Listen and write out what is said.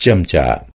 चमचा